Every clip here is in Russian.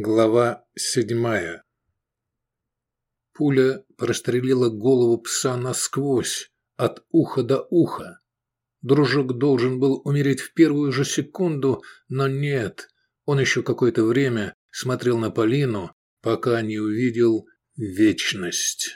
Глава седьмая Пуля прострелила голову пса насквозь, от уха до уха. Дружок должен был умереть в первую же секунду, но нет. Он еще какое-то время смотрел на Полину, пока не увидел вечность.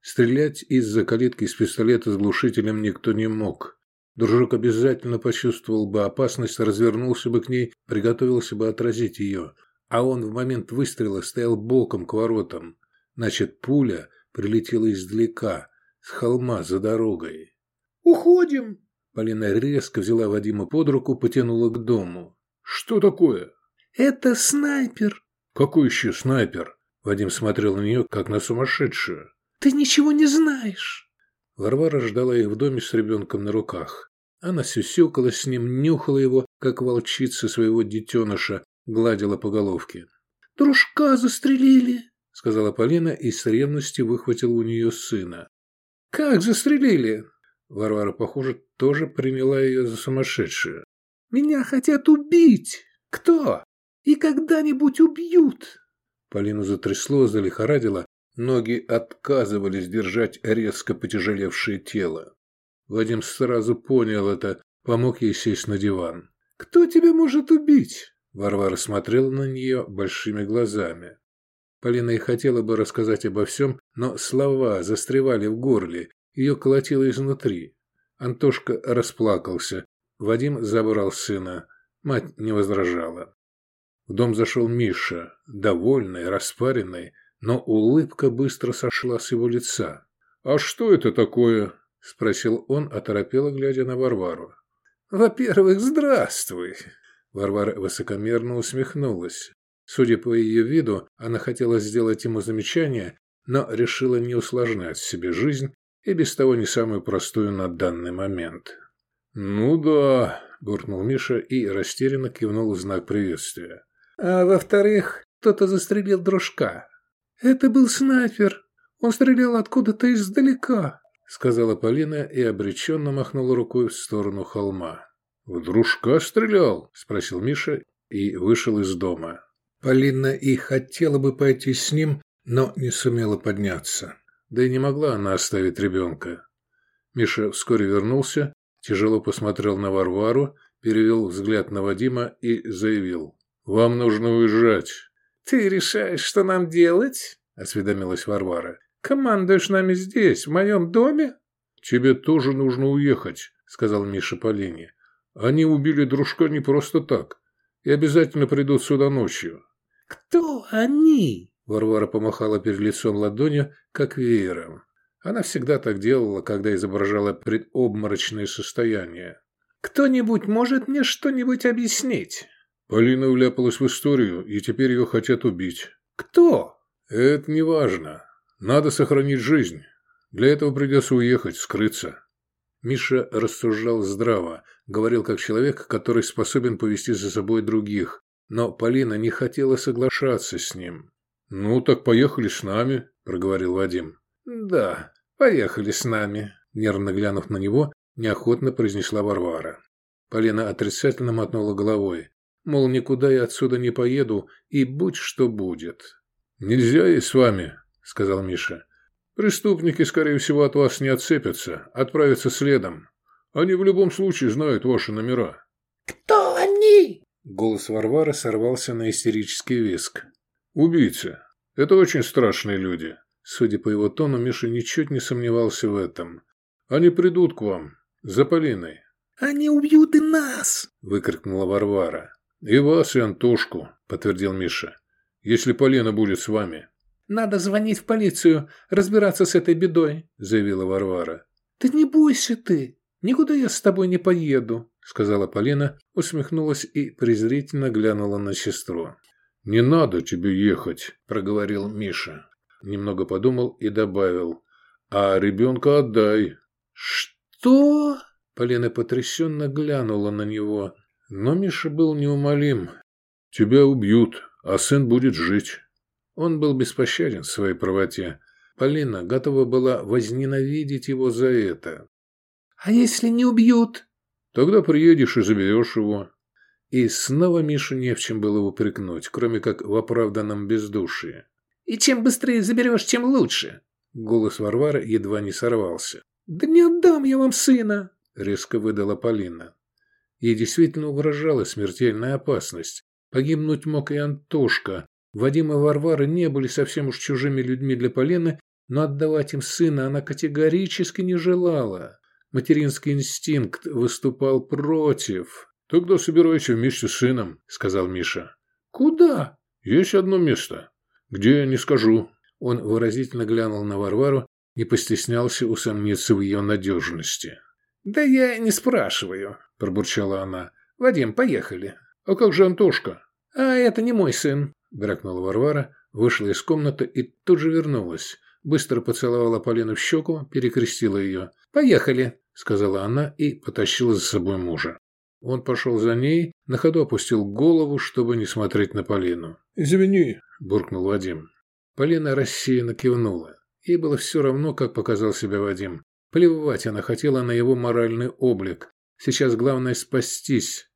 Стрелять из-за калитки с пистолета с глушителем никто не мог. Дружок обязательно почувствовал бы опасность, развернулся бы к ней, приготовился бы отразить ее – а он в момент выстрела стоял боком к воротам. Значит, пуля прилетела издалека, с холма за дорогой. «Уходим!» Полина резко взяла Вадима под руку, потянула к дому. «Что такое?» «Это снайпер!» «Какой еще снайпер?» Вадим смотрел на нее, как на сумасшедшую. «Ты ничего не знаешь!» Варвара ждала их в доме с ребенком на руках. Она сюсюкалась с ним, нюхала его, как волчица своего детеныша, гладила по головке. «Дружка застрелили!» — сказала Полина и с ревностью выхватила у нее сына. «Как застрелили?» Варвара, похоже, тоже приняла ее за сумасшедшую. «Меня хотят убить! Кто? И когда-нибудь убьют!» Полину затрясло, залихорадило, ноги отказывались держать резко потяжелевшее тело. Вадим сразу понял это, помог ей сесть на диван. «Кто тебя может убить?» Варвара смотрела на нее большими глазами. Полина и хотела бы рассказать обо всем, но слова застревали в горле, ее колотило изнутри. Антошка расплакался. Вадим забрал сына. Мать не возражала. В дом зашел Миша, довольный, распаренный, но улыбка быстро сошла с его лица. «А что это такое?» – спросил он, оторопело глядя на Варвару. «Во-первых, здравствуй!» Варвара высокомерно усмехнулась. Судя по ее виду, она хотела сделать ему замечание, но решила не усложнять себе жизнь и без того не самую простую на данный момент. «Ну да», – буркнул Миша и растерянно кивнул в знак приветствия. «А во-вторых, кто-то застрелил дружка. Это был снайпер. Он стрелял откуда-то издалека», – сказала Полина и обреченно махнула рукой в сторону холма. «В дружка стрелял?» – спросил Миша и вышел из дома. Полина и хотела бы пойти с ним, но не сумела подняться. Да и не могла она оставить ребенка. Миша вскоре вернулся, тяжело посмотрел на Варвару, перевел взгляд на Вадима и заявил. «Вам нужно уезжать». «Ты решаешь, что нам делать?» – осведомилась Варвара. «Командуешь нами здесь, в моем доме?» «Тебе тоже нужно уехать», – сказал Миша Полине. Они убили дружка не просто так. И обязательно придут сюда ночью. «Кто они?» Варвара помахала перед лицом ладонью, как веером. Она всегда так делала, когда изображала предобморочное состояние. «Кто-нибудь может мне что-нибудь объяснить?» Полина вляпалась в историю, и теперь ее хотят убить. «Кто?» «Это не важно. Надо сохранить жизнь. Для этого придется уехать, скрыться». Миша рассуждал здраво, говорил как человек, который способен повести за собой других, но Полина не хотела соглашаться с ним. «Ну, так поехали с нами», – проговорил Вадим. «Да, поехали с нами», – нервно глянув на него, неохотно произнесла Варвара. Полина отрицательно мотнула головой, мол, никуда я отсюда не поеду, и будь что будет. «Нельзя и с вами», – сказал Миша. Преступники, скорее всего, от вас не отцепятся, отправятся следом. Они в любом случае знают ваши номера». «Кто они?» Голос Варвары сорвался на истерический виск. «Убийцы. Это очень страшные люди». Судя по его тону, Миша ничуть не сомневался в этом. «Они придут к вам. За Полиной». «Они убьют и нас!» – выкрикнула Варвара. «И вас, и Антошку», – подтвердил Миша. «Если Полина будет с вами». «Надо звонить в полицию, разбираться с этой бедой», – заявила Варвара. «Да не бойся ты, никуда я с тобой не поеду», – сказала Полина, усмехнулась и презрительно глянула на сестру. «Не надо тебе ехать», – проговорил Миша. Немного подумал и добавил. «А ребенка отдай». «Что?» Полина потрясенно глянула на него. Но Миша был неумолим. «Тебя убьют, а сын будет жить». Он был беспощаден в своей правоте. Полина готова была возненавидеть его за это. «А если не убьют?» «Тогда приедешь и заберешь его». И снова Мишу не в чем было упрекнуть, кроме как в оправданном бездушии. «И чем быстрее заберешь, тем лучше!» Голос Варвары едва не сорвался. «Да не отдам я вам сына!» — резко выдала Полина. Ей действительно угрожала смертельная опасность. Погибнуть мог и Антошка. Вадим и Варвара не были совсем уж чужими людьми для Полины, но отдавать им сына она категорически не желала. Материнский инстинкт выступал против. «Тогда собирайся вместе с сыном», — сказал Миша. «Куда?» «Есть одно место. Где, я не скажу». Он выразительно глянул на Варвару, не постеснялся усомниться в ее надежности. «Да я не спрашиваю», – пробурчала она. «Вадим, поехали». «А как же Антошка?» «А это не мой сын», – брякнула Варвара, вышла из комнаты и тут же вернулась. Быстро поцеловала Полину в щеку, перекрестила ее. «Поехали», – сказала она и потащила за собой мужа. Он пошел за ней, на ходу опустил голову, чтобы не смотреть на Полину. «Извини», – буркнул Вадим. Полина рассеянно кивнула. Ей было все равно, как показал себя Вадим. Плевать она хотела на его моральный облик. Сейчас главное спастись.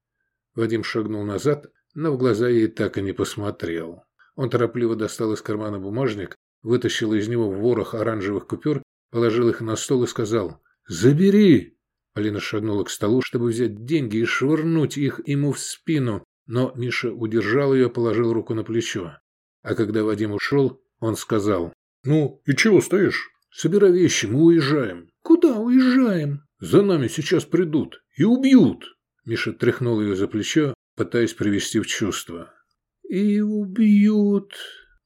Вадим шагнул назад, но в глаза ей так и не посмотрел. Он торопливо достал из кармана бумажник, вытащил из него ворох оранжевых купюр, положил их на стол и сказал «Забери!». Полина шагнула к столу, чтобы взять деньги и швырнуть их ему в спину, но Миша удержал ее, положил руку на плечо. А когда Вадим ушел, он сказал «Ну, и чего стоишь?» «Собирай вещи, мы уезжаем». «Куда уезжаем?» «За нами сейчас придут и убьют!» Миша тряхнул ее за плечо, пытаясь привести в чувство. «И убьют!»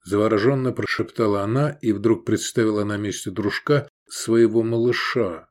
Завороженно прошептала она и вдруг представила на месте дружка своего малыша.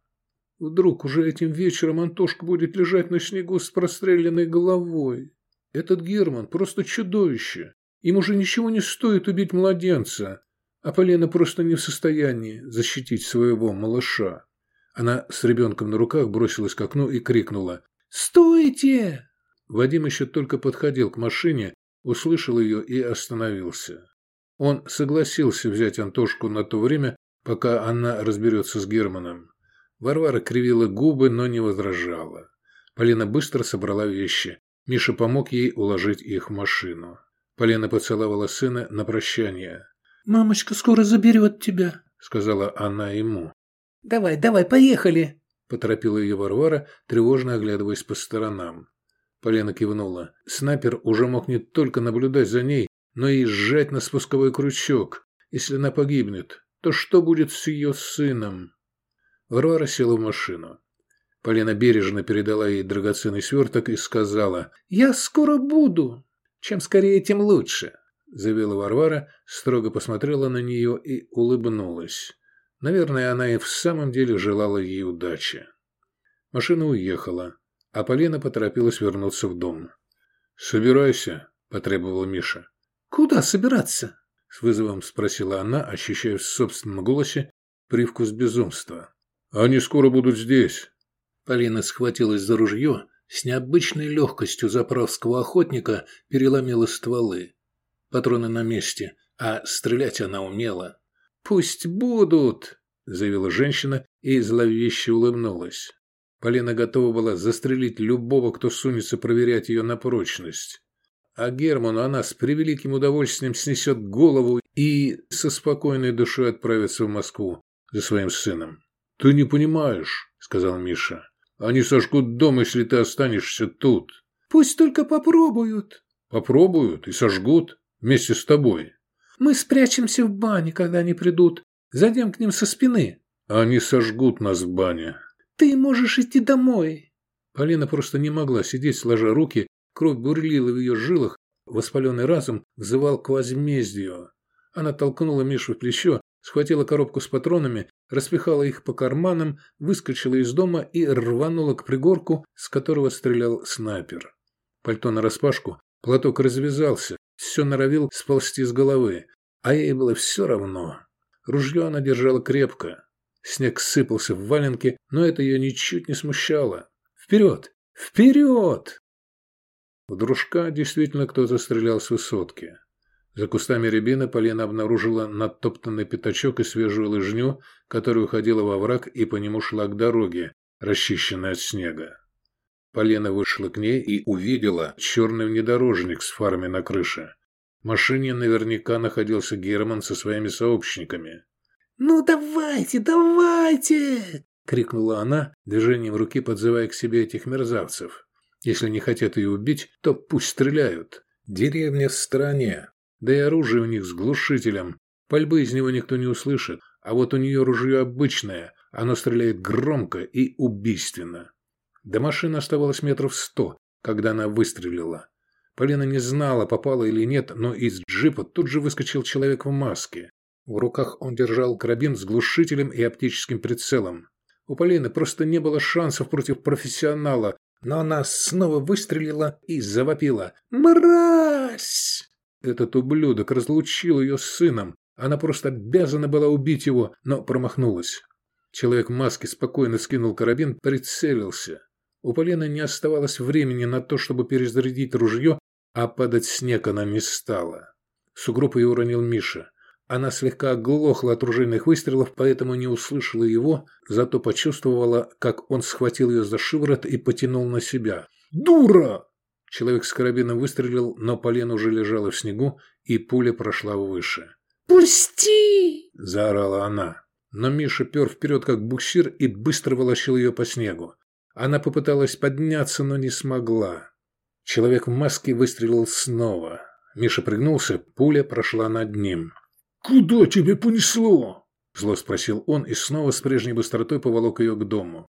Вдруг уже этим вечером Антошка будет лежать на снегу с простреленной головой. Этот Герман просто чудовище. Им уже ничего не стоит убить младенца. А Полина просто не в состоянии защитить своего малыша. Она с ребенком на руках бросилась к окну и крикнула «Стойте!». Вадим еще только подходил к машине, услышал ее и остановился. Он согласился взять Антошку на то время, пока она разберется с Германом. Варвара кривила губы, но не возражала. Полина быстро собрала вещи. Миша помог ей уложить их в машину. Полина поцеловала сына на прощание. «Мамочка скоро заберет тебя», — сказала она ему. «Давай, давай, поехали!» — поторопила ее Варвара, тревожно оглядываясь по сторонам. Полина кивнула. Снайпер уже мог не только наблюдать за ней, но и сжать на спусковой крючок. Если она погибнет, то что будет с ее сыном? Варвара села в машину. Полина бережно передала ей драгоценный сверток и сказала «Я скоро буду. Чем скорее, тем лучше». – завела Варвара, строго посмотрела на нее и улыбнулась. Наверное, она и в самом деле желала ей удачи. Машина уехала, а Полина поторопилась вернуться в дом. «Собирайся», – потребовал Миша. «Куда собираться?» – с вызовом спросила она, ощущая в собственном голосе привкус безумства. «Они скоро будут здесь». Полина схватилась за ружье, с необычной легкостью заправского охотника переломила стволы. Патроны на месте, а стрелять она умела. «Пусть будут!» – заявила женщина и зловеще улыбнулась. Полина готова была застрелить любого, кто сунется проверять ее на прочность. А Герману она с превеликим удовольствием снесет голову и со спокойной душой отправится в Москву за своим сыном. «Ты не понимаешь», – сказал Миша. «Они сожгут дом, если ты останешься тут». «Пусть только попробуют». «Попробуют и сожгут. Вместе с тобой. Мы спрячемся в бане, когда они придут. Зайдем к ним со спины. Они сожгут нас в бане. Ты можешь идти домой. Полина просто не могла сидеть, сложа руки. Кровь бурлила в ее жилах. Воспаленный разум взывал к возмездию. Она толкнула Мишу в плечо, схватила коробку с патронами, распихала их по карманам, выскочила из дома и рванула к пригорку, с которого стрелял снайпер. Пальто нараспашку, платок развязался, все норовил сползти с головы, а ей было все равно. Ружье она держала крепко. Снег сыпался в валенки, но это ее ничуть не смущало. «Вперед! Вперед!» У дружка действительно кто-то стрелял с высотки. За кустами рябины Полина обнаружила надтоптанный пятачок и свежую лыжню, которая уходила во враг и по нему шла к дороге, расчищенной от снега. Полена вышла к ней и увидела черный внедорожник с фарами на крыше. В машине наверняка находился Герман со своими сообщниками. «Ну давайте, давайте!» — крикнула она, движением руки подзывая к себе этих мерзавцев. Если не хотят ее убить, то пусть стреляют. Деревня в стороне. Да и оружие у них с глушителем. Пальбы из него никто не услышит. А вот у нее ружье обычное. Оно стреляет громко и убийственно. До машины оставалось метров сто, когда она выстрелила. Полина не знала, попала или нет, но из джипа тут же выскочил человек в маске. В руках он держал карабин с глушителем и оптическим прицелом. У Полины просто не было шансов против профессионала, но она снова выстрелила и завопила. «Мразь!» Этот ублюдок разлучил ее с сыном. Она просто обязана была убить его, но промахнулась. Человек в маске спокойно скинул карабин, прицелился. У Полины не оставалось времени на то, чтобы перезарядить ружье, а падать снег она не стала. Сугроб ее уронил Миша. Она слегка оглохла от ружейных выстрелов, поэтому не услышала его, зато почувствовала, как он схватил ее за шиворот и потянул на себя. «Дура!» Человек с карабином выстрелил, но Полина уже лежала в снегу, и пуля прошла выше. «Пусти!» – заорала она. Но Миша пер вперед, как буксир, и быстро волочил ее по снегу. Она попыталась подняться, но не смогла. Человек в маске выстрелил снова. Миша пригнулся, пуля прошла над ним. «Куда тебе понесло?» Зло спросил он и снова с прежней быстротой поволок ее к дому.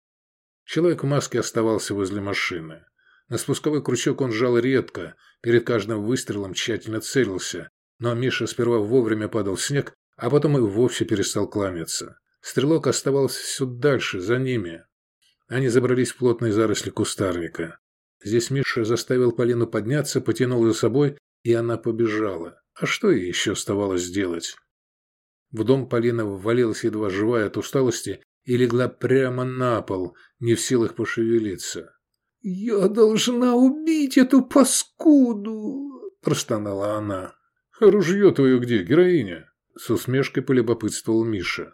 Человек в маске оставался возле машины. На спусковой крючок он жал редко, перед каждым выстрелом тщательно целился, но Миша сперва вовремя падал в снег, а потом и вовсе перестал кланяться. Стрелок оставался все дальше, за ними. Они забрались в плотные заросли кустарника. Здесь Миша заставил Полину подняться, потянул за собой, и она побежала. А что ей еще оставалось сделать? В дом Полина ввалилась едва живая от усталости и легла прямо на пол, не в силах пошевелиться. «Я должна убить эту паскуду!» – простонала она. «А ружье твое где, героиня?» – с усмешкой полюбопытствовал Миша.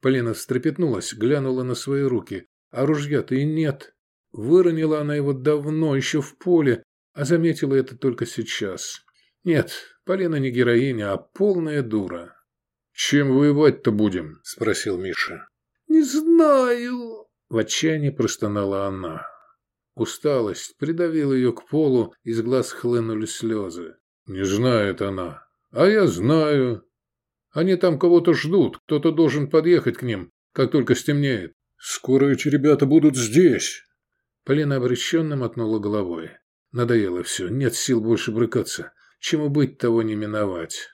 Полина встрепетнулась, глянула на свои руки, а ружья-то и нет. Выронила она его давно, еще в поле, а заметила это только сейчас. Нет, Полина не героиня, а полная дура. «Чем воевать-то будем?» – спросил Миша. «Не знаю», – в отчаянии простонала она. Усталость придавила ее к полу, из глаз хлынули слезы. «Не знает она. А я знаю. Они там кого-то ждут, кто-то должен подъехать к ним, как только стемнеет. Скоро эти ребята будут здесь!» Полина обреченно мотнула головой. Надоело все, нет сил больше брыкаться. Чему быть, того не миновать.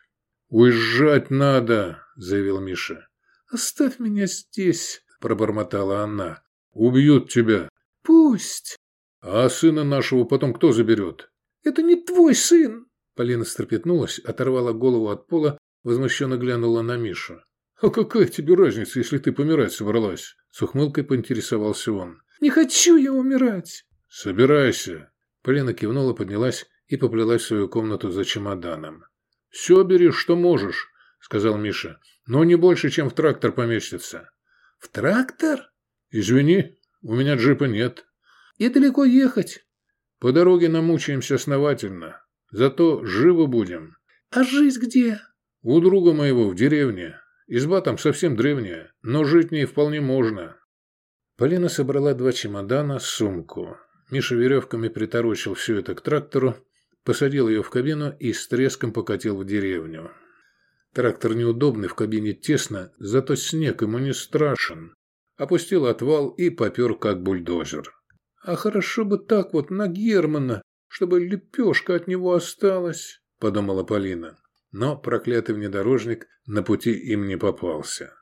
«Уезжать надо!» – заявил Миша. «Оставь меня здесь!» – пробормотала она. «Убьют тебя!» «Пусть!» «А сына нашего потом кто заберет?» «Это не твой сын!» Полина стрепетнулась, оторвала голову от пола, возмущенно глянула на Мишу. «А какая тебе разница, если ты помирать собралась?» С ухмылкой поинтересовался он. «Не хочу я умирать!» «Собирайся!» Полина кивнула, поднялась и поплелась в свою комнату за чемоданом. «Все бери, что можешь», — сказал Миша. «Но не больше, чем в трактор поместится». «В трактор?» «Извини, у меня джипа нет». «И далеко ехать?» «По дороге намучаемся основательно. Зато живы будем». «А жизнь где?» «У друга моего в деревне. Изба там совсем древняя, но жить в ней вполне можно». Полина собрала два чемодана, сумку. Миша веревками приторочил все это к трактору, посадил ее в кабину и с треском покатил в деревню. Трактор неудобный, в кабине тесно, зато снег ему не страшен. Опустил отвал и попер, как бульдозер. «А хорошо бы так вот на Германа, чтобы лепешка от него осталась», — подумала Полина. Но проклятый внедорожник на пути им не попался.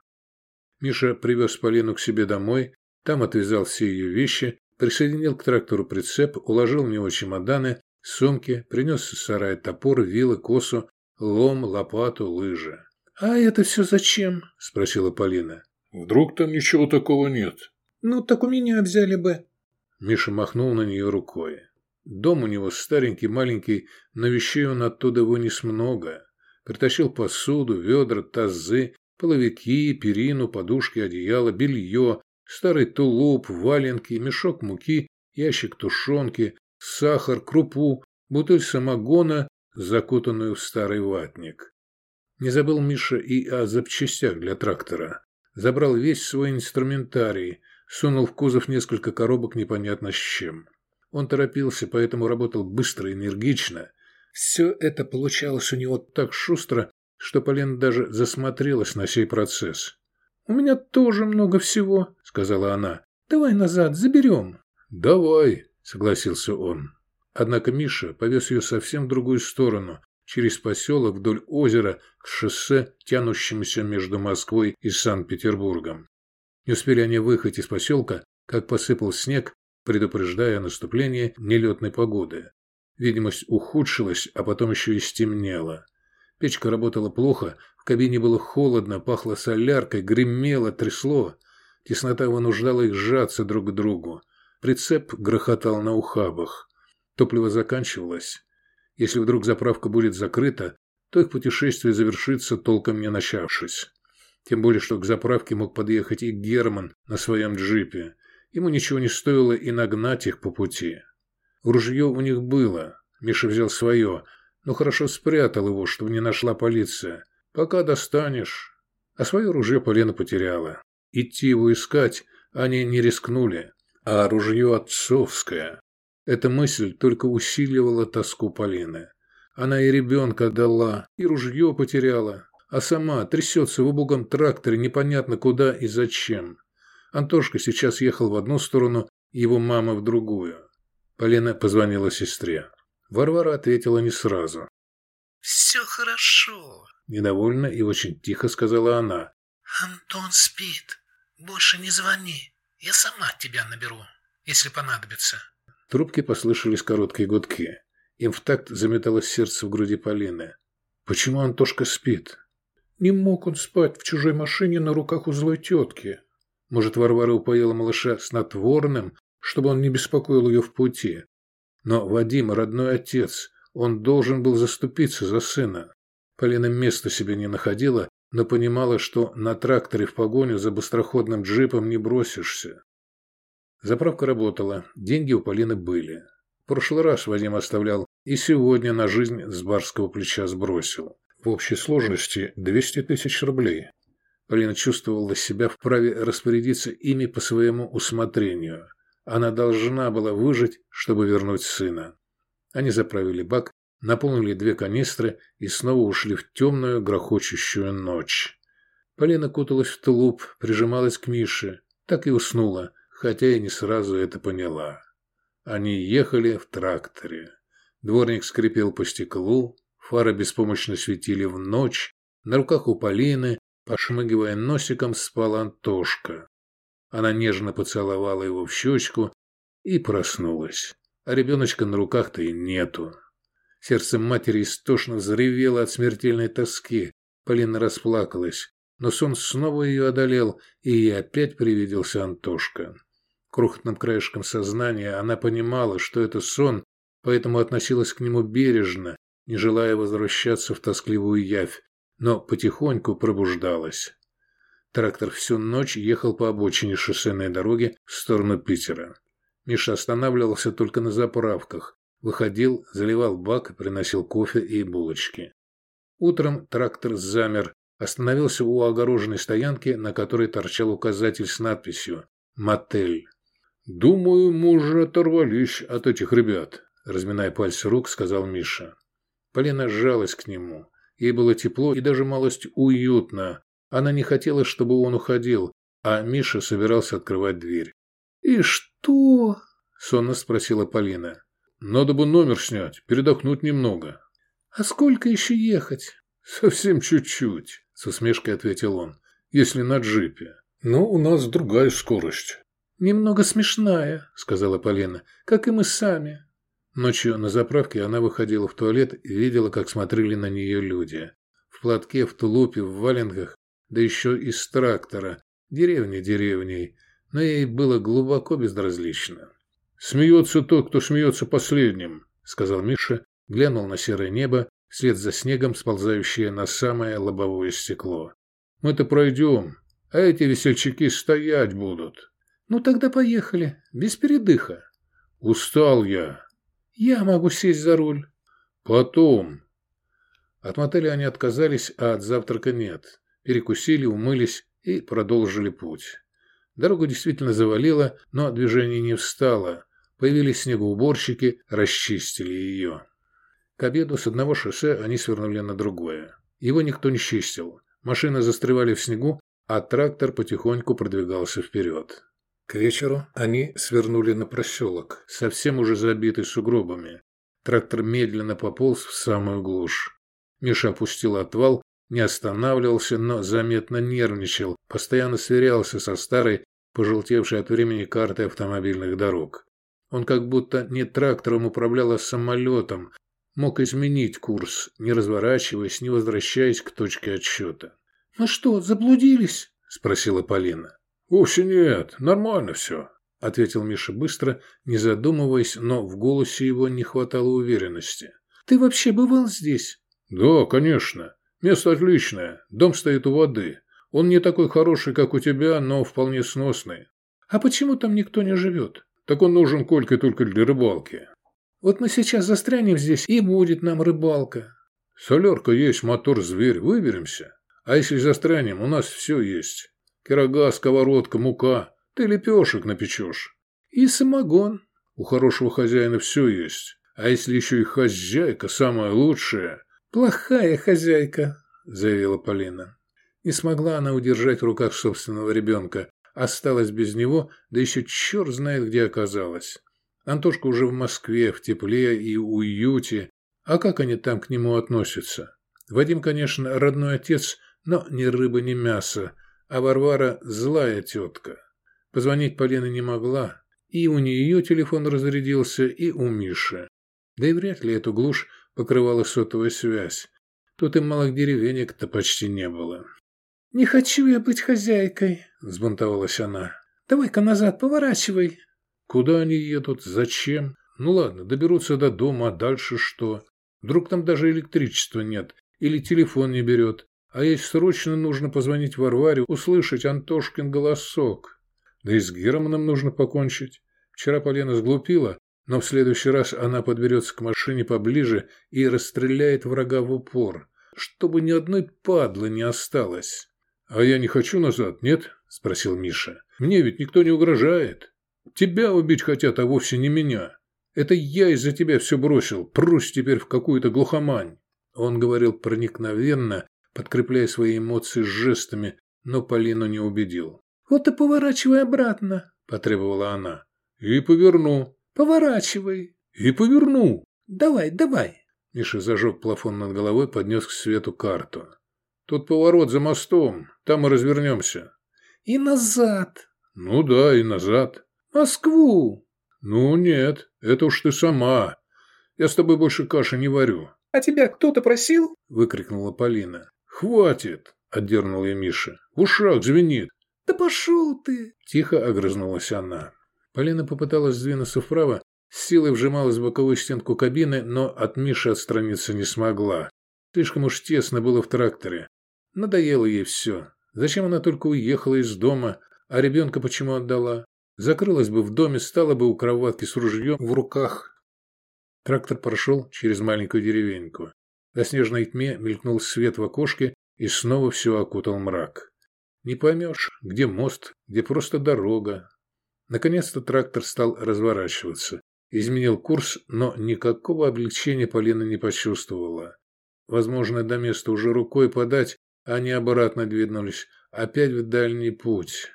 Миша привез Полину к себе домой, там отвязал все ее вещи, присоединил к трактору прицеп, уложил в него чемоданы, сумки, принес из сарая топор, вилы, косу, лом, лопату, лыжи. «А это все зачем?» – спросила Полина. «Вдруг там ничего такого нет?» «Ну, так у меня взяли бы». Миша махнул на нее рукой. Дом у него старенький, маленький, но вещей он оттуда вынес много. Притащил посуду, ведра, тазы, половики, перину, подушки, одеяло, белье, старый тулуп, валенки, мешок муки ящик тушенки, сахар, крупу, бутыль самогона, закутанную в старый ватник. Не забыл Миша и о запчастях для трактора. Забрал весь свой инструментарий, сунул в кузов несколько коробок непонятно с чем. Он торопился, поэтому работал быстро и энергично. Все это получалось у него так шустро, что Полина даже засмотрелась на сей процесс. «У меня тоже много всего», — сказала она. «Давай назад, заберем». «Давай», — согласился он. Однако Миша повез ее совсем в другую сторону, через поселок вдоль озера к шоссе, тянущемуся между Москвой и Санкт-Петербургом. Не успели они выехать из поселка, как посыпал снег, предупреждая о наступлении нелетной погоды. Видимость ухудшилась, а потом еще и стемнело. Печка работала плохо, в кабине было холодно, пахло соляркой, гремело, трясло. Теснота вынуждала их сжаться друг к другу. Прицеп грохотал на ухабах. Топливо заканчивалось. Если вдруг заправка будет закрыта, то их путешествие завершится, толком не начавшись. Тем более, что к заправке мог подъехать и Герман на своем джипе. Ему ничего не стоило и нагнать их по пути. Ружье у них было. Миша взял свое, но хорошо спрятал его, чтобы не нашла полиция. Пока достанешь. А свое ружье Полена потеряла. Идти его искать они не рискнули. А ружье отцовское. Эта мысль только усиливала тоску Полины. Она и ребенка дала, и ружье потеряла, а сама трясется в убогом тракторе непонятно куда и зачем. Антошка сейчас ехал в одну сторону, его мама в другую. Полина позвонила сестре. Варвара ответила не сразу. «Все хорошо», Недовольно и очень тихо сказала она. «Антон спит. Больше не звони. Я сама тебя наберу, если понадобится». В трубке послышались короткие гудки. Им в такт заметалось сердце в груди Полины. «Почему Антошка спит?» «Не мог он спать в чужой машине на руках у злой тетки. Может, Варвара упоила малыша снотворным, чтобы он не беспокоил ее в пути. Но Вадим, родной отец, он должен был заступиться за сына. Полина места себе не находила, но понимала, что на тракторе в погоню за быстроходным джипом не бросишься. Заправка работала, деньги у Полины были. В прошлый раз Вадим оставлял и сегодня на жизнь с барского плеча сбросил. В общей сложности 200 тысяч рублей. Полина чувствовала себя вправе распорядиться ими по своему усмотрению. Она должна была выжить, чтобы вернуть сына. Они заправили бак наполнили две канистры и снова ушли в темную, грохочущую ночь. Полина куталась в тулуп, прижималась к Мише, так и уснула, хотя и не сразу это поняла. Они ехали в тракторе. Дворник скрипел по стеклу, фары беспомощно светили в ночь, на руках у Полины, пошмыгивая носиком, спал Антошка. Она нежно поцеловала его в щечку и проснулась. А ребеночка на руках-то и нету. Сердце матери истошно взревело от смертельной тоски. Полина расплакалась, но сон снова ее одолел, и ей опять привиделся Антошка. Крохотным краешком сознания она понимала, что это сон, поэтому относилась к нему бережно, не желая возвращаться в тоскливую явь, но потихоньку пробуждалась. Трактор всю ночь ехал по обочине шоссейной дороги в сторону Питера. Миша останавливался только на заправках, Выходил, заливал бак приносил кофе и булочки. Утром трактор замер, остановился у огороженной стоянки, на которой торчал указатель с надписью «Мотель». «Думаю, мы уже оторвались от этих ребят», – разминая пальцы рук, сказал Миша. Полина сжалась к нему. Ей было тепло и даже малость уютно. Она не хотела, чтобы он уходил, а Миша собирался открывать дверь. «И что?» – сонно спросила Полина. Надо бы номер снять, передохнуть немного. А сколько еще ехать? Совсем чуть-чуть, с усмешкой ответил он. Если на джипе. Но у нас другая скорость. Немного смешная, сказала Полина, как и мы сами. Ночью на заправке она выходила в туалет и видела, как смотрели на нее люди. В платке, в тулупе, в валенках, да еще из трактора. Деревня деревней. Но ей было глубоко безразлично. «Смеется тот, кто смеется последним», — сказал Миша, глянул на серое небо, вслед за снегом, сползающее на самое лобовое стекло. «Мы-то пройдем, а эти весельчаки стоять будут». «Ну тогда поехали, без передыха». Устал я. Я могу сесть за руль. Потом. От мотеля они отказались, а от завтрака нет. Перекусили, умылись и продолжили путь. Дорогу действительно завалило, но движение не встало. Появились снегоуборщики, расчистили ее. К обеду с одного шоссе они свернули на другое. Его никто не чистил. Машины застревали в снегу, а трактор потихоньку продвигался вперед. К вечеру они свернули на проселок, совсем уже забитый сугробами. Трактор медленно пополз в самую глушь. Миша опустил отвал не останавливался, но заметно нервничал, постоянно сверялся со старой, пожелтевшей от времени картой автомобильных дорог. Он как будто не трактором управлял, а самолетом, мог изменить курс, не разворачиваясь, не возвращаясь к точке отсчета. «Мы что, заблудились?» – спросила Полина. «Вовсе нет, нормально все», – ответил Миша быстро, не задумываясь, но в голосе его не хватало уверенности. «Ты вообще бывал здесь?» «Да, конечно. Место отличное. Дом стоит у воды. Он не такой хороший, как у тебя, но вполне сносный. А почему там никто не живет? Так он нужен Кольке только для рыбалки. Вот мы сейчас застрянем здесь, и будет нам рыбалка. Солярка есть, мотор, зверь. Выберемся. А если застрянем, у нас все есть. Пирога, сковородка, мука. Ты лепешек напечешь. И самогон. У хорошего хозяина все есть. А если еще и хозяйка самая лучшая, «Плохая хозяйка», – заявила Полина. Не смогла она удержать в руках собственного ребенка. Осталась без него, да еще черт знает где оказалась. Антошка уже в Москве, в тепле и уюте. А как они там к нему относятся? Вадим, конечно, родной отец, но ни рыба, ни мясо. А Варвара – злая тетка. Позвонить Полина не могла. И у нее телефон разрядился, и у Миши. Да и вряд ли эту глушь покрывала сотовая связь. Тут и малых деревенек-то почти не было. «Не хочу я быть хозяйкой», – взбунтовалась она. «Давай-ка назад поворачивай». «Куда они едут? Зачем? Ну ладно, доберутся до дома, а дальше что? Вдруг там даже электричества нет, или телефон не берет, а ей срочно нужно позвонить Варваре, услышать Антошкин голосок. Да и с Германом нужно покончить. Вчера Полина сглупила, но в следующий раз она подберется к машине поближе и расстреляет врага в упор, чтобы ни одной падлы не осталось. «А я не хочу назад, нет?» – спросил Миша. «Мне ведь никто не угрожает. Тебя убить хотят, а вовсе не меня. Это я из-за тебя все бросил, прусь теперь в какую-то глухомань». Он говорил проникновенно, подкрепляя свои эмоции жестами, но Полину не убедил. «Вот и поворачивай обратно», – потребовала она. «И поверну», Поворачивай. И поверну. Давай, давай. Миша зажег плафон над головой, поднес к свету карту. Тут поворот за мостом. Там мы развернемся. И назад. Ну да, и назад. Москву. Ну нет, это уж ты сама. Я с тобой больше каши не варю. А тебя кто-то просил? Выкрикнула Полина. Хватит, отдернул я Миша. В ушах звенит. Да пошел ты. Тихо огрызнулась она. Полина попыталась сдвинуться вправо, с силой вжималась в боковую стенку кабины, но от Миши отстраниться не смогла. Слишком уж тесно было в тракторе. Надоело ей все. Зачем она только уехала из дома, а ребенка почему отдала? Закрылась бы в доме, стала бы у кроватки с ружьем в руках. Трактор прошел через маленькую деревеньку. На снежной тьме мелькнул свет в окошке, и снова все окутал мрак. Не поймешь, где мост, где просто дорога, Наконец-то трактор стал разворачиваться. Изменил курс, но никакого облегчения Полина не почувствовала. Возможно, до места уже рукой подать, они обратно двинулись, опять в дальний путь.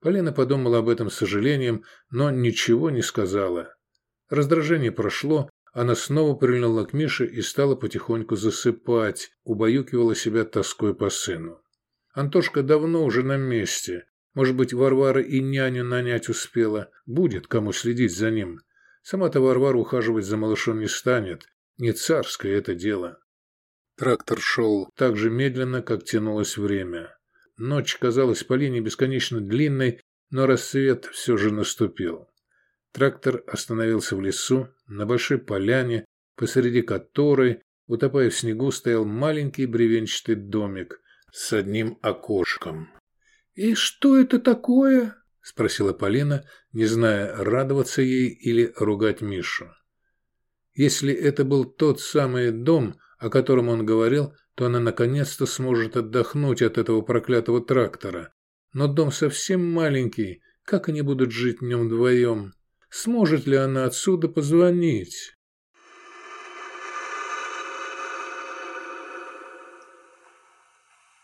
Полина подумала об этом с сожалением, но ничего не сказала. Раздражение прошло, она снова прильнула к Мише и стала потихоньку засыпать, убаюкивала себя тоской по сыну. Антошка давно уже на месте, может быть, Варвара и няню нанять успела. Будет кому следить за ним. Сама-то Варвара ухаживать за малышом не станет. Не царское это дело. Трактор шел так же медленно, как тянулось время. Ночь казалась Полине бесконечно длинной, но рассвет все же наступил. Трактор остановился в лесу, на большой поляне, посреди которой, утопая в снегу, стоял маленький бревенчатый домик с одним окошком. «И что это такое?» – спросила Полина, не зная, радоваться ей или ругать Мишу. Если это был тот самый дом, о котором он говорил, то она наконец-то сможет отдохнуть от этого проклятого трактора. Но дом совсем маленький, как они будут жить в нем вдвоем? Сможет ли она отсюда позвонить?